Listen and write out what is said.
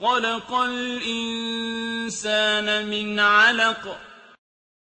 خَلَقَ الْإِنسَانَ مِنْ عَلَقٍ